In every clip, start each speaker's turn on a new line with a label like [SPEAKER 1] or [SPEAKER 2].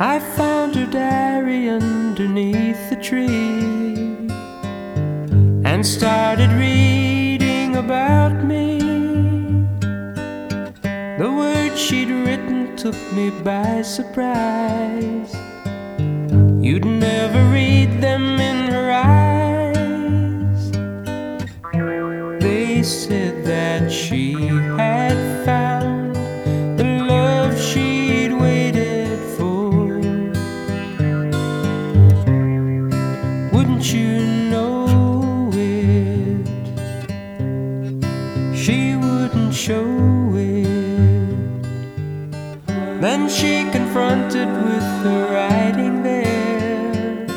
[SPEAKER 1] I found her diary underneath the tree and started reading about me. The words she'd written took me by surprise. You'd never read them in her eyes. They said that she had found. Then she confronted with the writing there.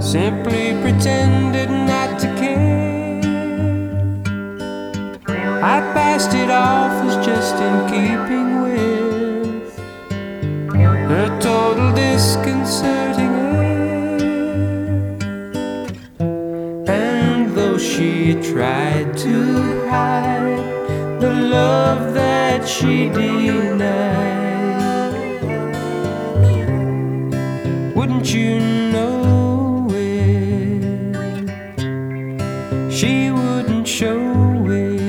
[SPEAKER 1] Simply pretended not to care. I passed it off as just in keeping with her total disconcerting air. And though she tried to hide the love that she denied, wouldn't you know it? She wouldn't show it.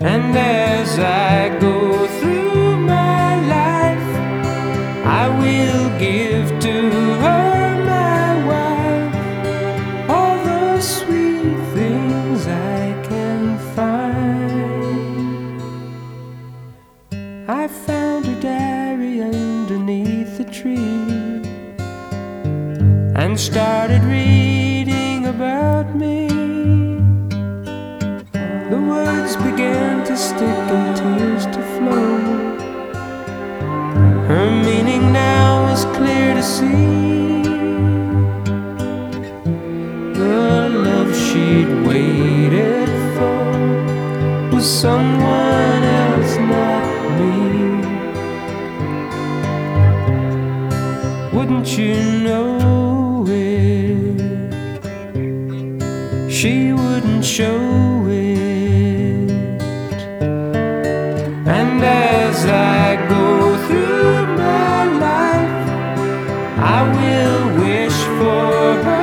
[SPEAKER 1] And as I started reading about me. The words began to stick and tears to flow. Her meaning now is clear to see. The love she'd waited for was someone else, not me. Wouldn't you know it? She wouldn't show it. And as I go through my life, I will wish for her.